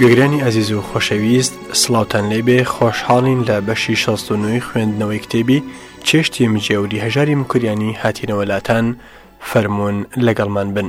گوێگرانی ئازیز و خۆشەویست سلااوان لێ بێ خۆشحاڵین لە بەشی 16 خوێندنەوەی کتێبی چێشتی مجێوری هەژاری مکوریانی هاتینەوەلاتان فەرمونون لەگەڵمان بن.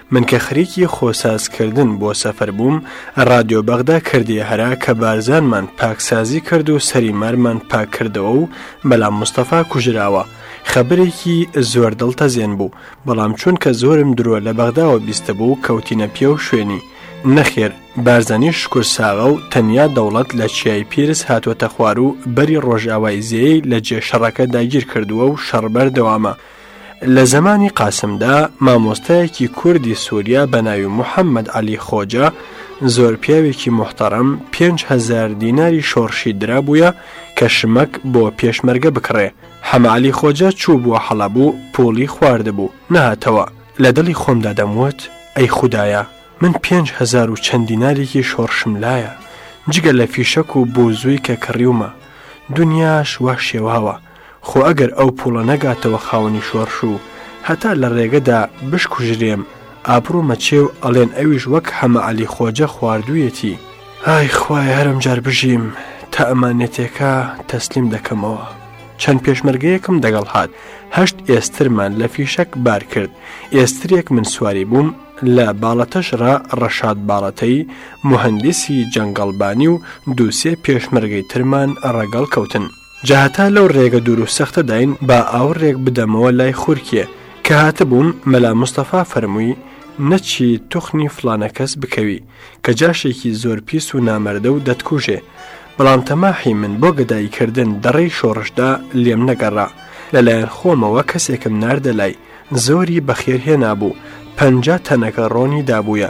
من کە خەریکی خۆسازکردن بۆ سەفەر بووم، ڕادیۆ بەغدا کردیە هەرا کە بارزانمان پاکسازی کرد و سەری مارمان پاک کردەوە و مەلا مستەفا کوژراوە. خەبەرێکی زۆر دڵتەزێن بوو، بەڵام چونکە زۆرم درۆ لە بەغداوە بیستبوو کەوتینە پێو شوێنی. نەخێر، بارزانی شکور ساغە و تەنیا دەوڵەت لە چیای پیرس هاتووەتە خوار و بەری ڕۆژئاوای زێی لە جێ شەڕەکە داگیر کردووە و شەڕ بەردەوامە. لە زەمانی قاسمدا مامۆستایەکی کوردی سووریا بە ناوی محەممەد عەلی خۆجە زۆر پیاوێکی محتەڕم پێنج هزار دیناری شۆڕشی درابووە کە شمەک بۆ پێشمەرگە بکڕێ حەمەعلی خۆجە چوو بووە حەڵەبوو پۆڵی خواردبوو نەهاتەوە لە دڵی خۆمدا دەموت ئەی خوددایە من پێنج هزار و چەند دینارێکی شۆڕشم لایە جگە لە فیشەک و بۆ زووی کە کڕیومە دنیاش وا شێواوە خۆ ئەگەر ئەو پوڵە نەگاتەوە خاوەنی شۆڕش و هەتا لە ڕێگەدا بشکوژرێم ئابڕومە چێ و ئەڵێن ئەویش وەک حەمە عەلی خۆجە خواردویەتی، ئای خوایە هەر ئەمجار بژیم تا ئەمان نێتێکە تەسلیم دەکەمەوە. چەند پێشمەرگەیەکم دەگەڵ هات هەشت ئێسترمان لە فیشەک بار کرد ئێسترێک من سواری بووم لە باڵەتەش ڕا ڕەشاد باڵەتەی موهەندیسی جەنگەڵبانی و دووسێ پێشمەرگەی ترمان ڕەگەڵ کەوتن. جا هەتا لەو رێگە دوور و سەختەداین با ئاوڕێک بدەمەوە لای خورکێ، کە هاتبووم مەلا مستەفا فەرمووی، نەچی توخنی فڵانەکەس بکەوی، کە جاشێکی زۆر پیس و نامەردە و دەتکوژێ. بەڵام تەماحی من بۆ گەدایی کردن دەڕێی شۆڕشدا لێم نەگەڕا. لەلایەن خۆمەوە کەسێکم ناردە لای، زۆری بەخێر هێنابوو، پەنجا تەنەکە رۆنی دابوویە،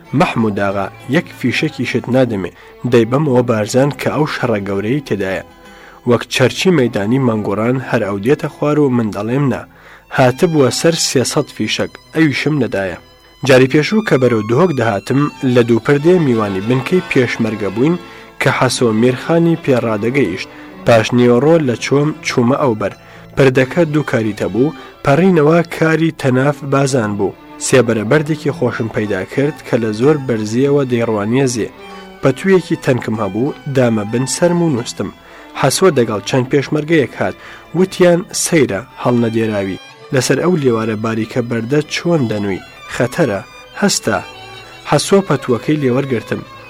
مەحمود ئاغا یەک فیشەکیشت نادەمێ دەی بەمەوە بارزان کە ئەو شەڕە گەورەی تێدایە وەک چەرچی مەیدانی مەنگوڕان هەر ئەو دێتە خوار و من دەڵێم نا هاتبووە سەر سێ سەد فیشەک ئەویشم نەدایە جاری پێشوو کە بەرەو دهۆک دەهاتم لە دووپردێ میوانی بنکەی پێشمەرگە بووین کە حەسۆ میرخانی پێ ڕادەگەیشت پاش نیوەڕۆ لە چۆم چوومە ئەوبەر پردەکە دوو کاریتە بوو، پەڕینەوە کاری تەناف بازان بوو، سێبەرە بەردێکی خۆشم پەیدا کرد کە لە زۆر بەرزییەوە دەیڕوانییەزێ، پەتوویەکی تەنکم هەبوو، دامە بن سەرم و نووستم. حەسوە دەگەڵ چەند پێشمەرگەیەک هات، وتیان سەیرە، هەڵنەدێراوی، لەسەر ئەو لێوارە باریکە بەردە چۆن دەنووی، خەتەرە، هەستا! حەسوە پەتووەکەی لێوەرگرتم.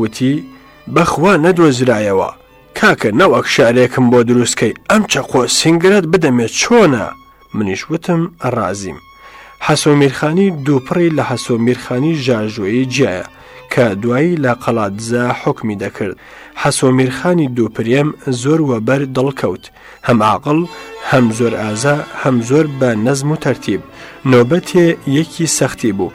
وتی، بەخوا نەدۆزرایەوە، کاکە نەوەک شعرێکم بۆ دروست کەی، ئەم چەقۆ سینگەرەت بدەمێ چۆنە؟ منیش وتم، ڕازیم. حەسۆ میرخانی دووپڕی لە حەسۆ میرخانی ژاژۆیی جیایە، کە دوایی لە قەڵادزە حوکمی دەکرد. حەسۆ میرخانی دووپریێم زۆر وەبەر دڵ کەوت، هەم عاقڵ، هەم زۆر ئازا، هەم زۆر بە نەزم و تەرتیب. نۆبەتێ یەکی سەختی بوو،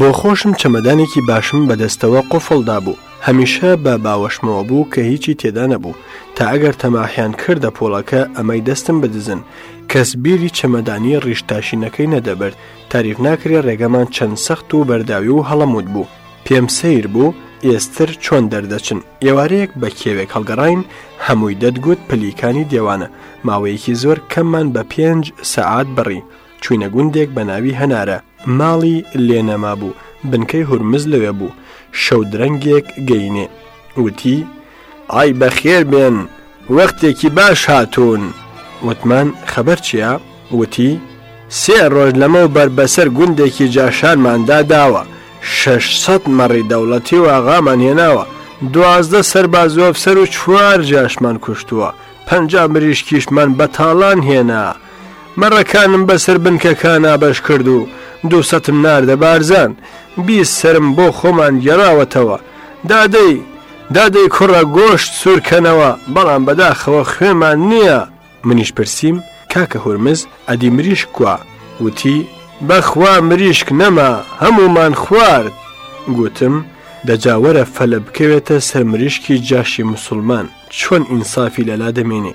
بۆخۆشم چەمەدانێکی باشم بەدەستەوە قوفڵ دابوو، هەمیشە بە باوەشمەوە بوو کە هیچی تێدا نەبوو، تا ئەگەر تەماحیان کردە پۆڵەکە ئەمەی دەستم بدزن، کەس بیری چەمەدانی ڕیش تاشینەکەی نەدەبرد، تاریف ناکرێ ڕێگەمان چەند سەخت و بەرداوی و هەڵەمووت بوو، پێم سەیر بوو ئێستر چۆن دەردەچن، ئێوارەیەک بە کێوێک هەڵگەڕاین هەمووی دەتگوت پلیکانی دێوانە، ماوەیەکی زۆر کەممان بە پێنج سەعات بڕی، چوینە گوندێک بە ناوی هەنارە ماڵی لێ نەمابوو بنکەی هورمز لەوێ بوو شەو درەنگێک گەینێ وتی ئای بەخێر بێن وەختێکی باش هاتوون وتمان خەبەر چییە وتی سێ ڕۆژ لەمە بەر بەسەر گوندێکی جاشارماندا داوە شش سەد مەڕی دەوڵەتی و ئاغامان هێناوە دوازدە سەرباز و ئەفسەر و چوار جاشمان کوشتووە پەنجا مریشکیشمان بە تاڵان هێنا مەڕەکانم بەسەر بنکەکان نابەش کرد و دوو سەتم ناردە بارزان، بیست سەرم بۆ خۆمان گێڕاوەتەوە، دادەی، دادەی کوڕە گۆشت سوور کەنەوە، بەڵام بەداخەوە خوێمان نییە. منیش پرسیم، کاکە هورمز ئەدی مریشک کوا؟ وتی، بە خوا مریشک نەما، هەموومان خوارد. گوتم، دە جا وەرە فەلە بکەوێتە سەر مریشکی جاشی موسوڵمان، چۆن ئینسافی لەلا دەمێنێ؟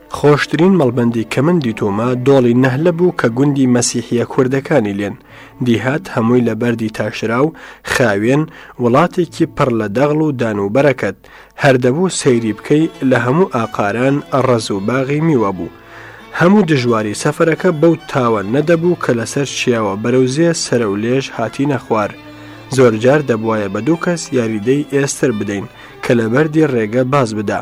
خۆشترین مەڵبەندی کە من دیتوومە دۆڵی نەهلە بوو کە گوندی مەسیحیە کوردەکانی لێن دیهات هەمووی لە بەردی تاشراو خاوێن وڵاتێکی پڕ لە دەغڵ و دان و بەرەکەت هەردەبوو سەیری بکەی لە هەموو ئاقاران ڕەز و باغی میوە بوو هەموو دژواری سەفرەکە بەو تاوە نەدەبوو کە لەسەر چیاوە بەرەوزێ سرە و لێژ هاتی نەخوار زۆرجار دەبواە بە دوو کەس یاریدەی ئێستر بدەین کە لەبەردی ڕێگە باز بدا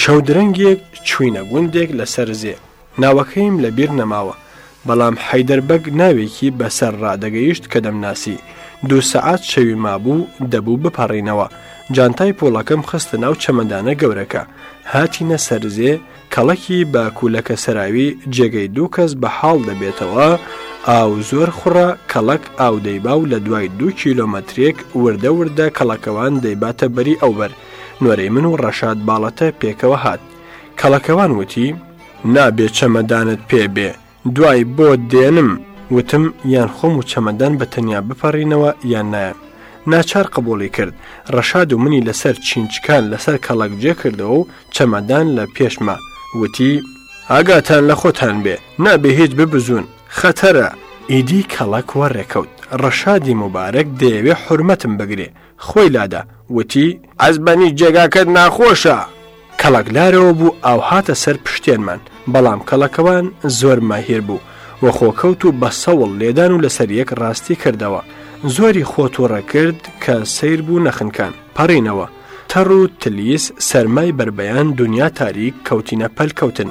شەودرەنگێک چوینە گوندێک لەسەر زێ ناوەکەیم لە بیر نەماوە بەڵام حەیدەر بەگ ناوێکی بەسەر ڕادەگەیشت کە دەمناسی دوو سەعات شەوی مابوو دەبوو بپەڕینەوە جانتای پۆڵەکەم خستە ناو چەمەدانە گەورەکە هاتینە سەرزێ کەڵەکی بە کوولەکە سەراوی جێگەی دوو کەس بە حاڵ دەبێتەوە، ئاو زۆر خوڕە، کەڵەک ئاو دەیبا و لە دوای دوو کیلۆمەترێک وردە وردە کەڵەکەوان دەیباتە بەری ئەوبەر، نۆرەی من و ڕەشاد باڵەتە پێکەوە هات. کەڵەکەوان وتی. نابێ چەمەدانت پێ بێ. دوای بۆت دێنم وتم یان خۆم و چەمەدان بە تەنیا بپەڕینەوە یان نایەم ناچار قبولی کرد ڕەشاد و منی لەسەر چینچکان لەسەر کەڵک جێ کردەوە و چەمەدان لە پێشما وتی ئاگاتان لە خۆتان بێ نابێ هیچ ببزون خەتەرە. ئیدی کەڵەک وەڕێکەوت ڕەشادی موبارەک دەیەوێ حورمەتم بگرێ خۆی لادا وتی، ئەزبەنی جێگاکەت ناخۆشە! کەڵەک لارەوە بوو ئاو هاتە سەر پشتێنمان، بەڵام کەڵەکەوان زۆر ماهیر بوو و خۆکەوت و بە سەوڵ لێدان و لەسەر یەک ڕاستی کردەوە. زۆری خۆ توڕە کرد کە سەیر بوو نەخنکان، پەڕینەوە. تەڕ و تلیس، سەرمای بەربەیان، دونیا تاریک، کەوتینە پەلکەوتن.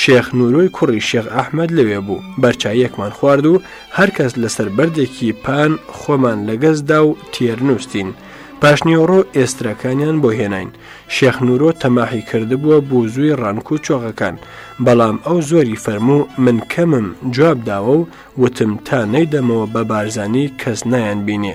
شێخ نورۆی کوڕی شێخ ئەحمەد لەوێ بوو بەرچاییەکمان خوارد و هەرکەس لەسەر بەردێکی پان خۆمان لەگەزدا و تێر نووسین. پاشنیوەڕۆ ئێسترەکانیان بۆ هێناین شێخ نورۆ تەماحی کردبووە بۆ زووی ڕانک و چۆغەکان بەڵام ئەو زۆری فەرموو من کەمم جواب داوە و وتم تا نەیدەمەوە بە بارزانانی کەس نایان بینێ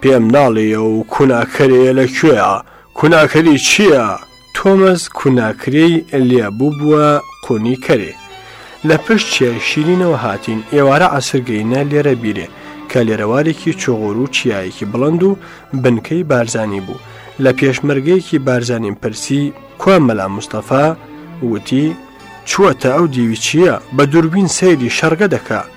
پێم ناڵێی ئەو کوناکەرەیە لە کوێیە؟ کوناکەری چییە؟ تۆمەز کوناکرێی لێ بووبووە قونی کەرێ. لە پشت چیای شیرینەوە هاتین، ئێوارە عەسر گەینە لێرە بیرێ، کە لێرەوارێکی چوغور و چیایەکی بڵند و بنکەی بارزانی بوو. لە پێشمەرگەیەکی بارزانیم پرسی، کوا مەلا مستەفا؟ وتی، چووەتە ئەو دیوی چییە، بە دووربین سەیری شەڕگە دەکا.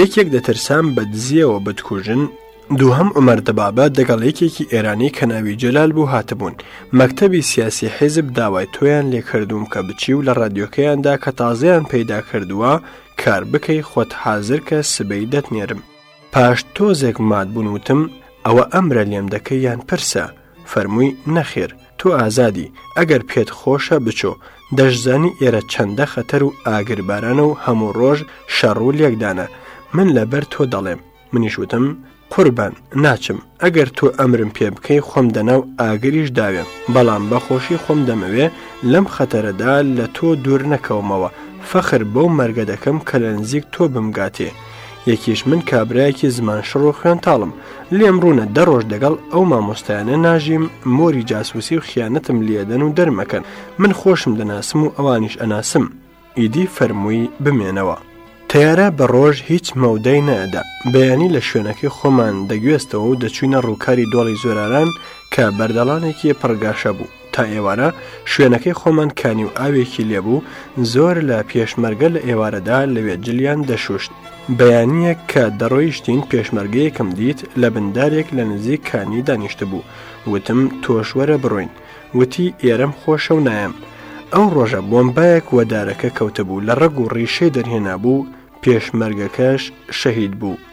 یەکێک دەترسام بە دزیەوە بتکوژن دووهەم عمەر دەبابە دەگەڵ یەکێکی ئێرانی کە ناوی جەلال بوو هاتبوون مەکتەبی سیاسی حیزب داوای تۆیان لێکردووم کە بچی و لە ڕادیۆکەیاندا کە تازەیان پەیدا کردووە کار بکەی خۆت حازر کە سبەی دەتنێرم پاش تۆزێک مات بوون وتم ئەوە ئەمرە لێم دەکەی یان پرسە فەرمووی، نەخێر، تۆ ئازادی، ئەگەر پێت خۆشە بچۆ، دەشزانی ئێرە چەندە خەتەر و ئاگربارانە و هەموو ڕۆژ شەڕ و لێکدانە، من لەبەر تۆ دەڵێم. منیش وتم، قوربان، ناچم، ئەگەر تۆ ئەمرم پێ بکەی خۆم دەناو ئاگریش داوێم، بەڵام بە خۆشی خۆم دەمەوێ لەم خەتەرەدا لە تۆ دوور نەکەومەوە، فەخر بەو مەرگە دەکەم کە لە نزیک تۆ بمگاتێ. یەکیش من کابرایەکی زمانشڕ و خوێنتاڵم لێم ڕوونە دە ڕۆژ دەگەڵ ئەو مامۆستایانە ناژیم مۆری جاسوسی و خیانەتم لێدەن و دەرمەکەن من خۆشم دەناسم و ئەوانیش ئەناسم ئیدی فەرمووی بمێنەوە. تەیارە بە ڕۆژ هیچ مەودای نادا بەیانی لە شوێنەکەی خۆمان دەگوێستەوە و دەچوینە ڕووکاری دۆڵی زۆراران کە بەردەڵانێکی پڕگاشە بوو تا ئێوارە شوێنەکەی خۆمان کانی و ئاوێکی لێبوو زۆر لە پێشمەرگە لە ئێوارەدا لەوێ جلیان دەشوشت بەیانیەک کە دەڕۆیشتین پێشمەرگەیەکم دیت لە بندارێک لە نزیک کانی دانیشت بوو وتم تۆشوەرە بڕۆین وتی ئێرەم خۆشە و نایم ئەو ڕۆژە بۆمبایەک وەدارەکە کەوتبوو لە ڕەگ و ڕیشەی دەرهێنا بوو پێشمەرگەکەش شەهید بوو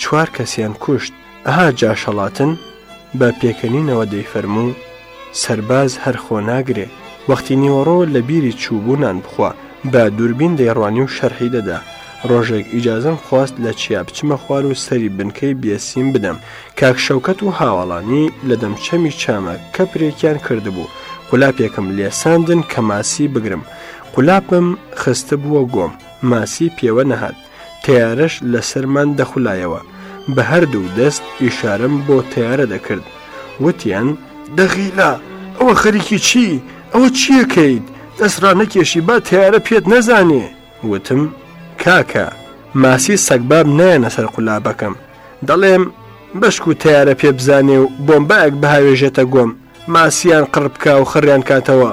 چوار کەسیان کوشت. ئەها جاشەڵاتن بە پێکەنینەوە دەیفەرموو، سەرباز هەر خۆ ناگرێ، وەختی نیوەڕۆ لە بیری چووبوو نان بخوا، بە دووربین دەیڕوانی و شەرحی دەدا، ڕۆژێک ئیجازەم خواست لە چیا بچمە خوار و سەری بنکەی بێسیم بدەم، کاک شەوکەت و هاوەڵانی لە دەمچەمی چامە کەپرێکیان کردبوو، قولاپێکم لێ ساندن کە ماسی بگرم، قولاپم خستبووە گۆم، ماسی پێوە نەهات. تەیارەش لەسەرمان دەخولایەوە، بە هەردوو دەست ئیشارەم بۆ تەیارە دەکرد، وتیان. دەغیلا، ئەوە خەریکی چی؟ ئەوە چیەکەیت؟ دەست ڕانەکێشی با تەیارە پێت نەزانێ! وتم. کاکە، ماسی سەگباب نایەنە سەر قولابەکەم، دەڵێم، بەشکو تەیارە پێبزانێ و بۆمبایەک بهاوێژێتە گۆم، ماسیان قڕ بکا و خڕیان کاتەوە!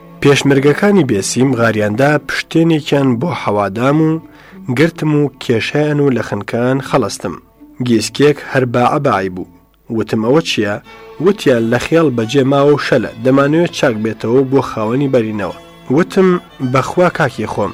پێشمەرگەکانی بێسیم غاریاندا پشتێنێکیان بۆ حەوادام و گرتم و کێشیان و لە خنکان خەڵستم. گیسکێک هەر باعە باعی بوو. وتم ئەوە چییە؟ وتیان لە خێڵ بەجێ ماوە و شەلە، دەمانەوێ چاک بێتەوە و بۆ خاوەنی بەرینەوە. وتم بەخوا کاکی خۆم!